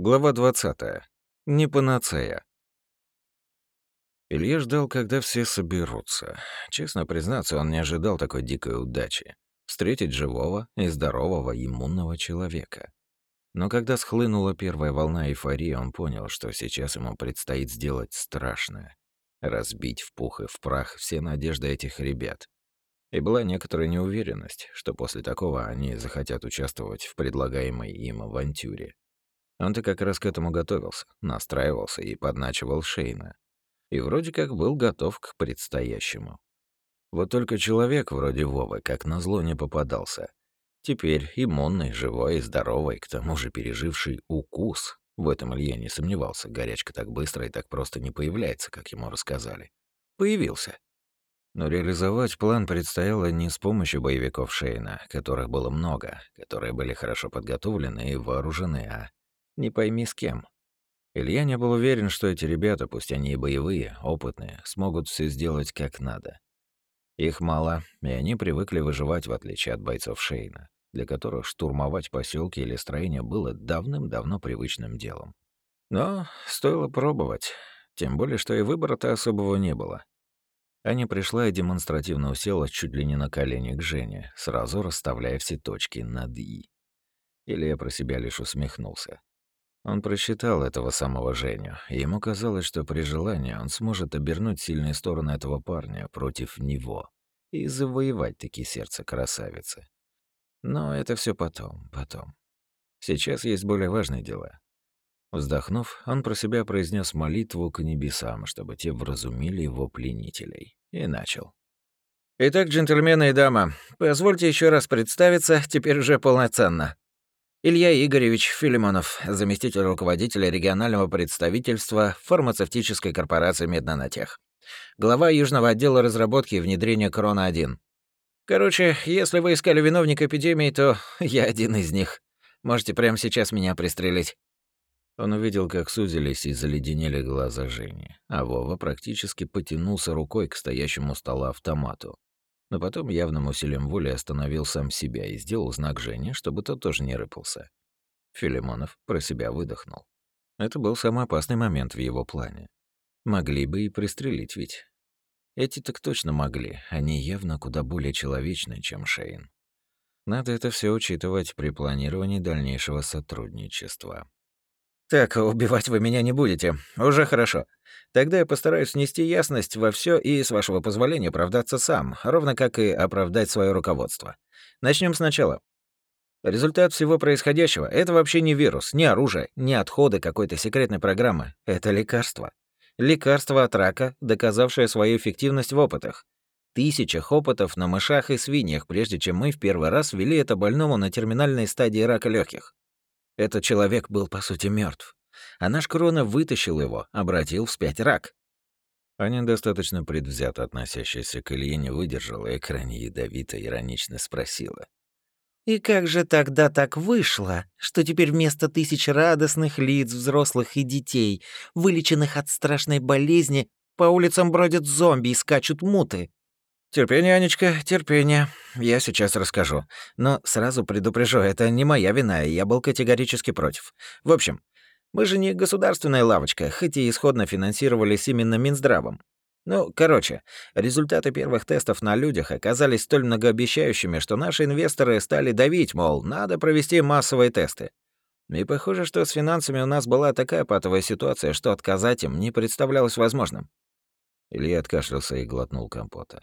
Глава 20. Не панацея. Илья ждал, когда все соберутся. Честно признаться, он не ожидал такой дикой удачи. Встретить живого и здорового иммунного человека. Но когда схлынула первая волна эйфории, он понял, что сейчас ему предстоит сделать страшное. Разбить в пух и в прах все надежды этих ребят. И была некоторая неуверенность, что после такого они захотят участвовать в предлагаемой им авантюре. Он-то как раз к этому готовился, настраивался и подначивал Шейна. И вроде как был готов к предстоящему. Вот только человек вроде Вовы как назло не попадался. Теперь иммунный, живой и здоровый, к тому же переживший укус. В этом Илья не сомневался, горячка так быстро и так просто не появляется, как ему рассказали. Появился. Но реализовать план предстояло не с помощью боевиков Шейна, которых было много, которые были хорошо подготовлены и вооружены, а не пойми с кем. Илья не был уверен, что эти ребята, пусть они и боевые, опытные, смогут все сделать как надо. Их мало, и они привыкли выживать в отличие от бойцов Шейна, для которых штурмовать поселки или строения было давным-давно привычным делом. Но стоило пробовать, тем более, что и выбора-то особого не было. Аня пришла и демонстративно усела чуть ли не на колени к Жене, сразу расставляя все точки над «и». Илья про себя лишь усмехнулся. Он просчитал этого самого Женю, ему казалось, что при желании он сможет обернуть сильные стороны этого парня против него и завоевать таки сердце красавицы. Но это все потом, потом. Сейчас есть более важные дела. Вздохнув, он про себя произнес молитву к небесам, чтобы те вразумили его пленителей, и начал. «Итак, джентльмены и дама, позвольте еще раз представиться, теперь уже полноценно. Илья Игоревич Филимонов, заместитель руководителя регионального представительства фармацевтической корпорации «Меднанотех». Глава Южного отдела разработки и внедрения «Корона-1». Короче, если вы искали виновника эпидемии, то я один из них. Можете прямо сейчас меня пристрелить. Он увидел, как сузились и заледенели глаза Жени, а Вова практически потянулся рукой к стоящему стола автомату но потом явным усилием воли остановил сам себя и сделал знак Жене, чтобы тот тоже не рыпался. Филимонов про себя выдохнул. Это был самый опасный момент в его плане. Могли бы и пристрелить ведь. Эти так точно могли, они явно куда более человечны, чем Шейн. Надо это все учитывать при планировании дальнейшего сотрудничества. «Так, убивать вы меня не будете. Уже хорошо. Тогда я постараюсь внести ясность во все и, с вашего позволения, оправдаться сам, ровно как и оправдать свое руководство. Начнем сначала. Результат всего происходящего — это вообще не вирус, не оружие, не отходы какой-то секретной программы. Это лекарство. Лекарство от рака, доказавшее свою эффективность в опытах. Тысячах опытов на мышах и свиньях, прежде чем мы в первый раз ввели это больному на терминальной стадии рака легких. Этот человек был, по сути, мертв, а наш Крона вытащил его, обратил вспять рак. Аня, достаточно предвзято относящаяся к Илье, не выдержала и крайне ядовито иронично спросила. «И как же тогда так вышло, что теперь вместо тысяч радостных лиц, взрослых и детей, вылеченных от страшной болезни, по улицам бродят зомби и скачут муты?» «Терпение, Анечка, терпение. Я сейчас расскажу. Но сразу предупрежу, это не моя вина, и я был категорически против. В общем, мы же не государственная лавочка, хоть и исходно финансировались именно Минздравом. Ну, короче, результаты первых тестов на людях оказались столь многообещающими, что наши инвесторы стали давить, мол, надо провести массовые тесты. И похоже, что с финансами у нас была такая патовая ситуация, что отказать им не представлялось возможным. Илья откашлялся и глотнул компота.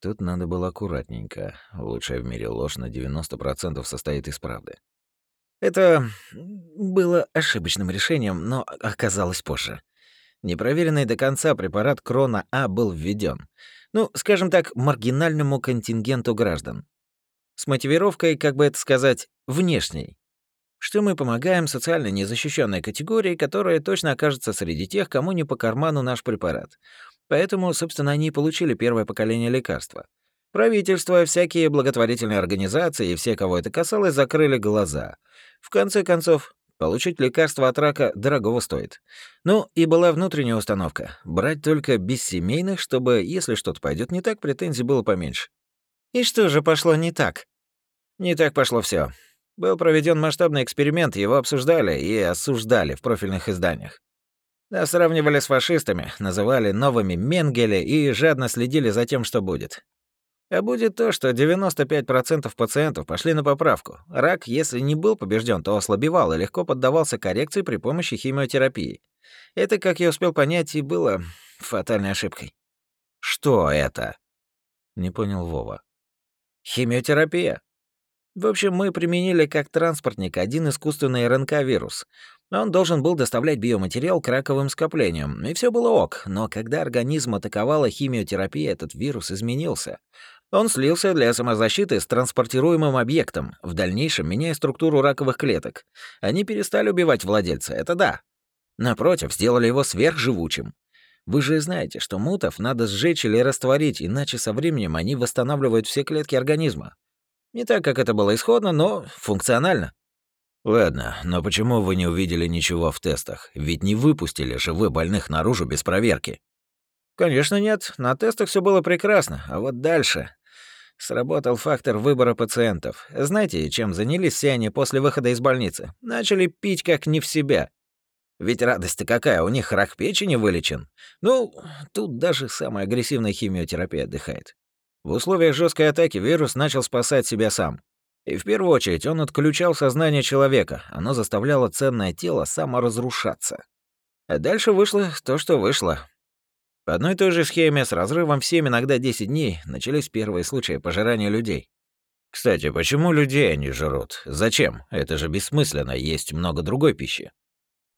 Тут надо было аккуратненько. Лучшая в мире ложь на 90% состоит из правды. Это было ошибочным решением, но оказалось позже. Непроверенный до конца препарат Крона-А был введен, ну, скажем так, маргинальному контингенту граждан. С мотивировкой, как бы это сказать, внешней. Что мы помогаем социально незащищенной категории, которая точно окажется среди тех, кому не по карману наш препарат. Поэтому, собственно, они и получили первое поколение лекарства. Правительство, всякие благотворительные организации и все, кого это касалось, закрыли глаза. В конце концов, получить лекарство от рака дорогого стоит. Ну, и была внутренняя установка — брать только без семейных, чтобы, если что-то пойдет не так, претензий было поменьше. И что же пошло не так? Не так пошло все. Был проведен масштабный эксперимент, его обсуждали и осуждали в профильных изданиях. Нас сравнивали с фашистами, называли новыми Менгеле и жадно следили за тем, что будет. А будет то, что 95% пациентов пошли на поправку. Рак, если не был побежден, то ослабевал и легко поддавался коррекции при помощи химиотерапии. Это, как я успел понять, и было фатальной ошибкой. «Что это?» — не понял Вова. «Химиотерапия. В общем, мы применили как транспортник один искусственный РНК-вирус. Он должен был доставлять биоматериал к раковым скоплениям, и все было ок, но когда организм атаковала химиотерапия, этот вирус изменился. Он слился для самозащиты с транспортируемым объектом, в дальнейшем меняя структуру раковых клеток. Они перестали убивать владельца, это да. Напротив, сделали его сверхживучим. Вы же знаете, что мутов надо сжечь или растворить, иначе со временем они восстанавливают все клетки организма. Не так, как это было исходно, но функционально. Ладно, но почему вы не увидели ничего в тестах? Ведь не выпустили же вы больных наружу без проверки. Конечно, нет. На тестах все было прекрасно. А вот дальше. Сработал фактор выбора пациентов. Знаете, чем занялись все они после выхода из больницы? Начали пить как не в себя. Ведь радость-то какая, у них рак печени вылечен. Ну, тут даже самая агрессивная химиотерапия отдыхает. В условиях жесткой атаки вирус начал спасать себя сам. И в первую очередь он отключал сознание человека, оно заставляло ценное тело саморазрушаться. А дальше вышло то, что вышло. По одной и той же схеме с разрывом в 7, иногда 10 дней, начались первые случаи пожирания людей. Кстати, почему людей они жрут? Зачем? Это же бессмысленно, есть много другой пищи.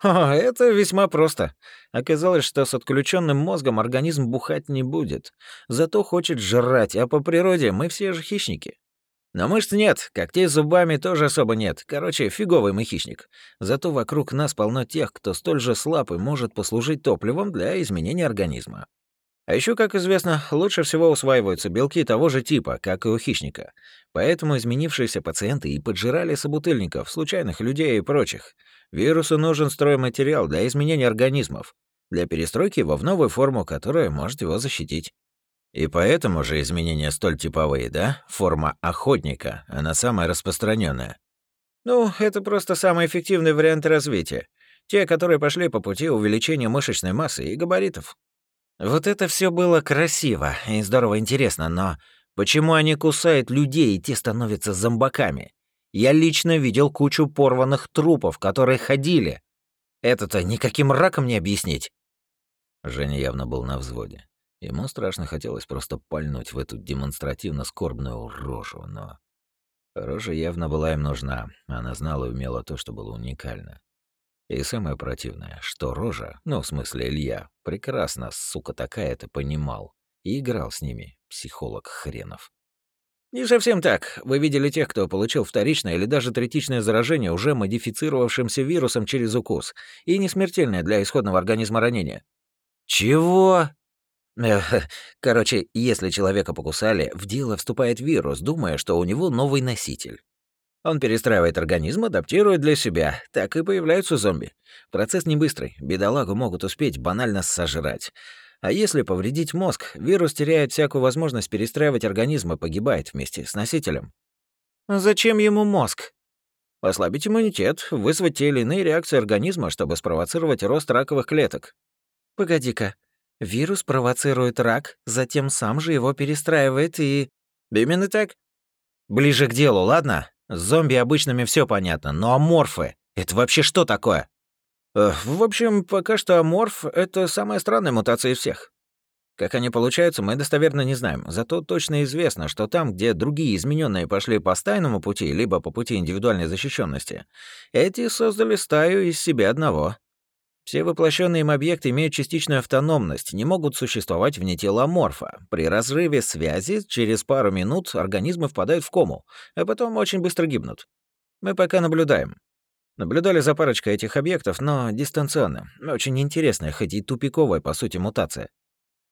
О, это весьма просто. Оказалось, что с отключенным мозгом организм бухать не будет. Зато хочет жрать, а по природе мы все же хищники. Но мышц нет, когтей зубами тоже особо нет. Короче, фиговый мы хищник. Зато вокруг нас полно тех, кто столь же слаб и может послужить топливом для изменения организма. А еще, как известно, лучше всего усваиваются белки того же типа, как и у хищника. Поэтому изменившиеся пациенты и поджирали собутыльников, случайных людей и прочих. Вирусу нужен стройматериал для изменения организмов, для перестройки его в новую форму, которая может его защитить. И поэтому же изменения столь типовые, да? Форма охотника, она самая распространенная. Ну, это просто самый эффективный вариант развития. Те, которые пошли по пути увеличения мышечной массы и габаритов. Вот это все было красиво и здорово интересно, но почему они кусают людей, и те становятся зомбаками? Я лично видел кучу порванных трупов, которые ходили. Это-то никаким раком не объяснить. Женя явно был на взводе. Ему страшно хотелось просто пальнуть в эту демонстративно скорбную рожу, но... Рожа явно была им нужна, она знала и умела то, что было уникально. И самое противное, что Рожа, ну, в смысле Илья, прекрасно, сука такая, это понимал. И играл с ними, психолог хренов. Не совсем так. Вы видели тех, кто получил вторичное или даже третичное заражение уже модифицировавшимся вирусом через укус, и не смертельное для исходного организма ранения. Чего? Короче, если человека покусали, в дело вступает вирус, думая, что у него новый носитель. Он перестраивает организм, адаптирует для себя. Так и появляются зомби. Процесс не быстрый. Бедолагу могут успеть банально сожрать. А если повредить мозг, вирус теряет всякую возможность перестраивать организм и погибает вместе с носителем. Зачем ему мозг? Ослабить иммунитет, вызвать те или иные реакции организма, чтобы спровоцировать рост раковых клеток. Погоди-ка, Вирус провоцирует рак, затем сам же его перестраивает и... Именно так. Ближе к делу, ладно? С зомби обычными все понятно, но аморфы — это вообще что такое? Э, в общем, пока что аморф — это самая странная мутация из всех. Как они получаются, мы достоверно не знаем. Зато точно известно, что там, где другие измененные пошли по стайному пути, либо по пути индивидуальной защищенности, эти создали стаю из себя одного. Все воплощенные им объекты имеют частичную автономность, не могут существовать вне тела морфа. При разрыве связи через пару минут организмы впадают в кому, а потом очень быстро гибнут. Мы пока наблюдаем. Наблюдали за парочкой этих объектов, но дистанционно. Очень интересная, хоть и тупиковая, по сути, мутация.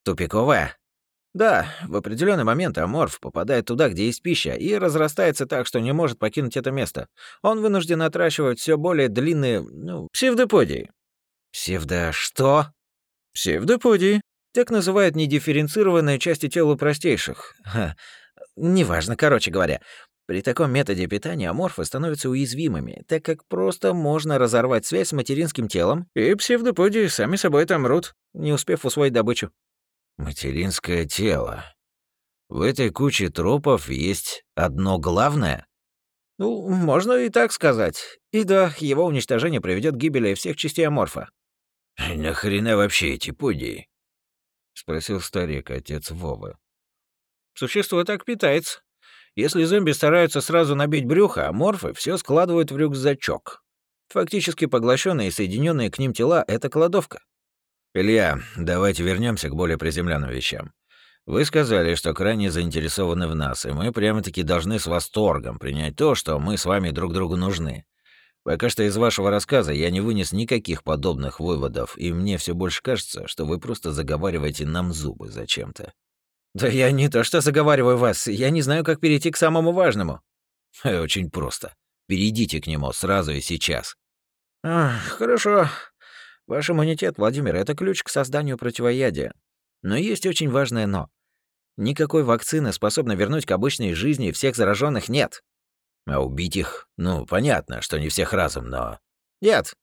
Тупиковая? Да, в определенный момент аморф попадает туда, где есть пища, и разрастается так, что не может покинуть это место. Он вынужден отращивать все более длинные, ну, псевдоподии. Псевдо что? Псевдоподии. Так называют недифференцированные части тела простейших. Ха, неважно, короче говоря. При таком методе питания морфы становятся уязвимыми, так как просто можно разорвать связь с материнским телом, и псевдоподии сами собой там мрут, не успев усвоить добычу. Материнское тело. В этой куче трупов есть одно главное? Ну, можно и так сказать. И да, его уничтожение приведет к гибели всех частей аморфа. «Нахрена вообще эти подии?» — спросил старик, отец Вовы. «Существо так питается. Если зомби стараются сразу набить брюхо, а морфы все складывают в рюкзачок. Фактически поглощенные и соединенные к ним тела — это кладовка. «Илья, давайте вернемся к более приземленным вещам. Вы сказали, что крайне заинтересованы в нас, и мы прямо-таки должны с восторгом принять то, что мы с вами друг другу нужны. Пока что из вашего рассказа я не вынес никаких подобных выводов, и мне все больше кажется, что вы просто заговариваете нам зубы зачем-то. «Да я не то что заговариваю вас, я не знаю, как перейти к самому важному». «Очень просто. Перейдите к нему сразу и сейчас». Ах, «Хорошо. Ваш иммунитет, Владимир, это ключ к созданию противоядия. Но есть очень важное «но». Никакой вакцины, способной вернуть к обычной жизни всех зараженных, нет. А убить их? Ну, понятно, что не всех разом, но... Нет,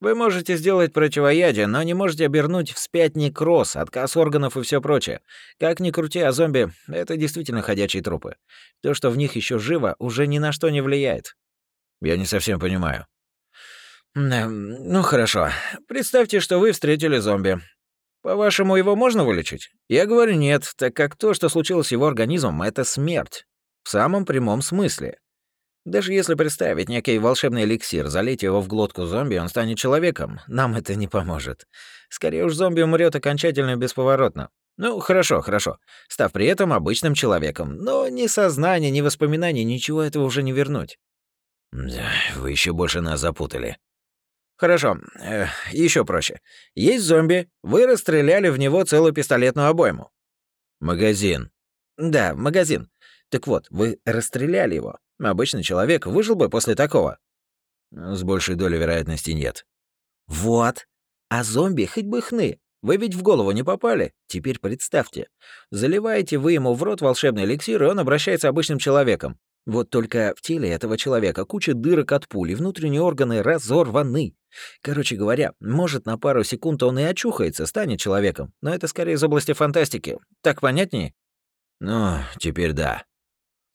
вы можете сделать противоядие, но не можете обернуть вспять некроз, отказ органов и все прочее. Как ни крути, а зомби — это действительно ходячие трупы. То, что в них еще живо, уже ни на что не влияет. Я не совсем понимаю. Ну, хорошо. Представьте, что вы встретили зомби. По-вашему, его можно вылечить? Я говорю нет, так как то, что случилось с его организмом, — это смерть. В самом прямом смысле. Даже если представить некий волшебный эликсир, залить его в глотку зомби, он станет человеком, нам это не поможет. Скорее уж зомби умрет окончательно и бесповоротно. Ну, хорошо, хорошо. Став при этом обычным человеком. Но ни сознания, ни воспоминаний, ничего этого уже не вернуть. Да, вы еще больше нас запутали. Хорошо, э, еще проще. Есть зомби, вы расстреляли в него целую пистолетную обойму. Магазин. Да, магазин. Так вот, вы расстреляли его. Обычный человек выжил бы после такого. С большей долей вероятности нет. Вот. А зомби хоть бы хны. Вы ведь в голову не попали. Теперь представьте. Заливаете вы ему в рот волшебный эликсир, и он обращается обычным человеком. Вот только в теле этого человека куча дырок от пули, внутренние органы разорваны. Короче говоря, может, на пару секунд он и очухается, станет человеком, но это скорее из области фантастики. Так понятнее? Ну, теперь да.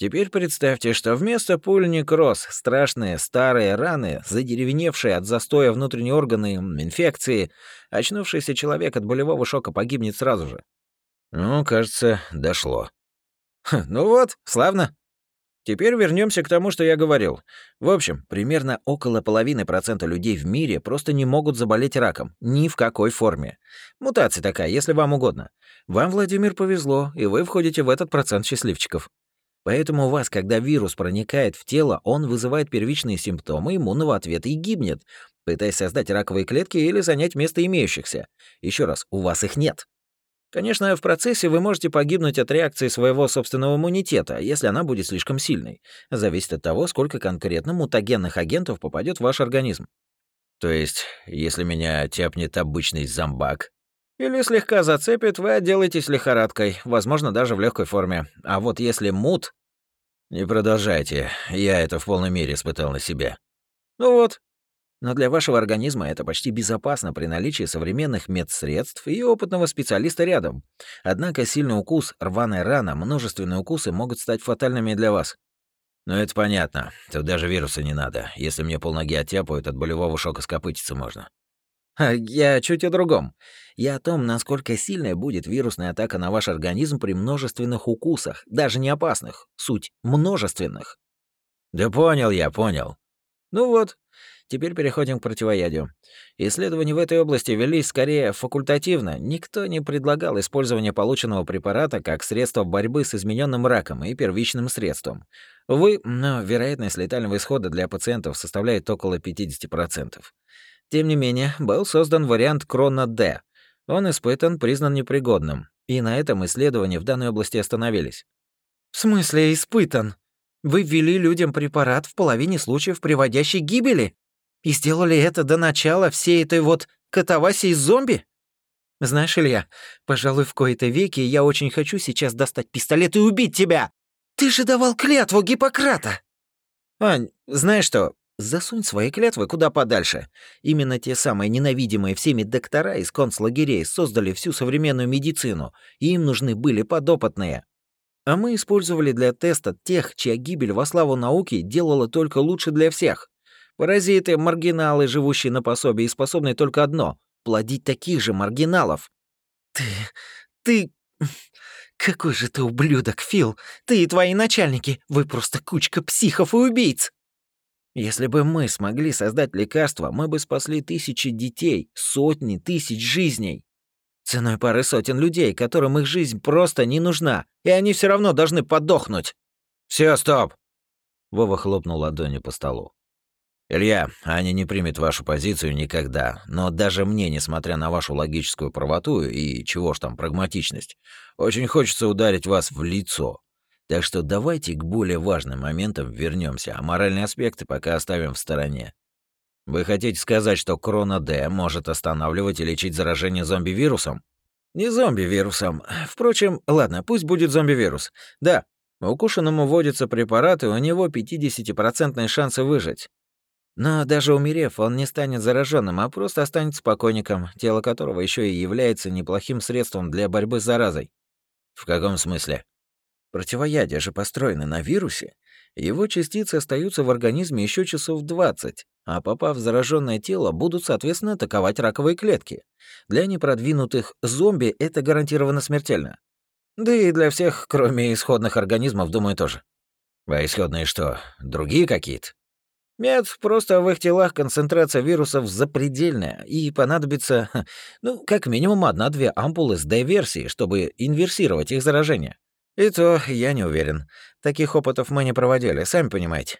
Теперь представьте, что вместо пуль некроз, страшные старые раны, задеревеневшие от застоя внутренние органы, инфекции, очнувшийся человек от болевого шока погибнет сразу же. Ну, кажется, дошло. Ну вот, славно. Теперь вернемся к тому, что я говорил. В общем, примерно около половины процента людей в мире просто не могут заболеть раком. Ни в какой форме. Мутация такая, если вам угодно. Вам, Владимир, повезло, и вы входите в этот процент счастливчиков. Поэтому у вас, когда вирус проникает в тело, он вызывает первичные симптомы иммунного ответа и гибнет, пытаясь создать раковые клетки или занять место имеющихся. Еще раз, у вас их нет. Конечно, в процессе вы можете погибнуть от реакции своего собственного иммунитета, если она будет слишком сильной. Зависит от того, сколько конкретно мутагенных агентов попадет в ваш организм. То есть, если меня тяпнет обычный зомбак, или слегка зацепит, вы отделаетесь лихорадкой, возможно, даже в легкой форме. А вот если мут... Не продолжайте, я это в полной мере испытал на себе. Ну вот, но для вашего организма это почти безопасно при наличии современных медсредств и опытного специалиста рядом. Однако сильный укус, рваная рана, множественные укусы могут стать фатальными для вас. Ну это понятно. Тут даже вируса не надо. Если мне полноги оттяпают, от болевого шока скопытиться можно. Я чуть о другом. Я о том, насколько сильная будет вирусная атака на ваш организм при множественных укусах, даже не опасных. Суть — множественных. Да понял я, понял. Ну вот, Теперь переходим к противоядию. Исследования в этой области велись скорее факультативно. Никто не предлагал использование полученного препарата как средство борьбы с измененным раком и первичным средством. Увы, но вероятность летального исхода для пациентов составляет около 50%. Тем не менее, был создан вариант Крона-Д. Он испытан, признан непригодным. И на этом исследования в данной области остановились. «В смысле испытан? Вы ввели людям препарат в половине случаев, приводящий к гибели?» И сделали это до начала всей этой вот катавасии зомби? Знаешь, Илья, пожалуй, в кои-то веки я очень хочу сейчас достать пистолет и убить тебя. Ты Ты же давал клятву Гиппократа!» «Ань, знаешь что, засунь свои клятвы куда подальше. Именно те самые ненавидимые всеми доктора из концлагерей создали всю современную медицину, и им нужны были подопытные. А мы использовали для теста тех, чья гибель во славу науки делала только лучше для всех. Паразиты, маргиналы, живущие на пособии, способны только одно — плодить таких же маргиналов. Ты... ты... Какой же ты ублюдок, Фил! Ты и твои начальники, вы просто кучка психов и убийц! Если бы мы смогли создать лекарство, мы бы спасли тысячи детей, сотни тысяч жизней. Ценой пары сотен людей, которым их жизнь просто не нужна, и они все равно должны подохнуть. Все, стоп! Вова хлопнул ладонью по столу. «Илья, Аня не примет вашу позицию никогда, но даже мне, несмотря на вашу логическую правоту и чего ж там прагматичность, очень хочется ударить вас в лицо. Так что давайте к более важным моментам вернемся, а моральные аспекты пока оставим в стороне. Вы хотите сказать, что Крона-Д может останавливать и лечить заражение зомби-вирусом? Не зомби-вирусом. Впрочем, ладно, пусть будет зомби-вирус. Да, укушенному вводится препарат, и у него 50% шансы выжить. Но даже умерев, он не станет зараженным, а просто останется покойником, тело которого еще и является неплохим средством для борьбы с заразой. В каком смысле? Противоядие же построено на вирусе. Его частицы остаются в организме еще часов 20, а попав в зараженное тело, будут, соответственно, атаковать раковые клетки. Для непродвинутых зомби это гарантированно смертельно. Да и для всех, кроме исходных организмов, думаю, тоже. А исходные что, другие какие-то? Нет, просто в их телах концентрация вирусов запредельная, и понадобится, ну, как минимум одна-две ампулы с D-версией, чтобы инверсировать их заражение. И то я не уверен. Таких опытов мы не проводили, сами понимаете.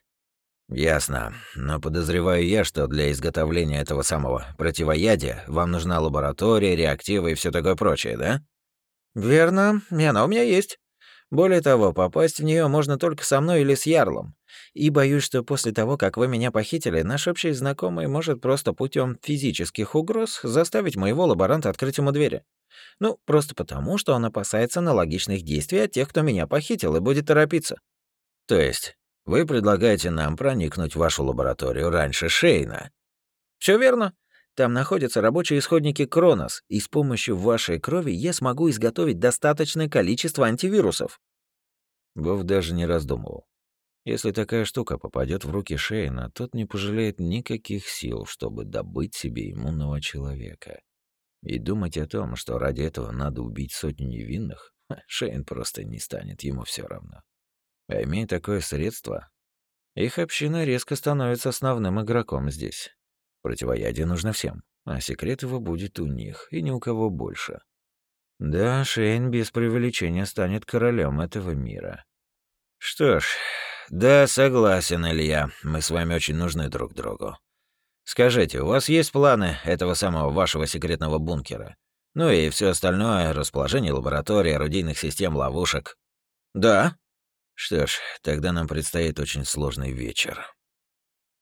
Ясно. Но подозреваю я, что для изготовления этого самого противоядия вам нужна лаборатория, реактивы и все такое прочее, да? Верно, и она у меня есть. Более того, попасть в нее можно только со мной или с Ярлом. И боюсь, что после того, как вы меня похитили, наш общий знакомый может просто путем физических угроз заставить моего лаборанта открыть ему двери. Ну, просто потому, что он опасается аналогичных действий от тех, кто меня похитил, и будет торопиться. То есть, вы предлагаете нам проникнуть в вашу лабораторию раньше Шейна? Все верно. Там находятся рабочие исходники Кронос, и с помощью вашей крови я смогу изготовить достаточное количество антивирусов. Вов даже не раздумывал. Если такая штука попадет в руки Шейна, тот не пожалеет никаких сил, чтобы добыть себе иммунного человека. И думать о том, что ради этого надо убить сотню невинных, Шейн просто не станет, ему все равно. А имея такое средство, их община резко становится основным игроком здесь. Противоядие нужно всем, а секрет его будет у них и ни у кого больше. Да, Шейн без преувеличения станет королем этого мира. Что ж, да, согласен, Илья, мы с вами очень нужны друг другу. Скажите, у вас есть планы этого самого вашего секретного бункера? Ну и все остальное, расположение лаборатории, орудийных систем, ловушек? Да. Что ж, тогда нам предстоит очень сложный вечер.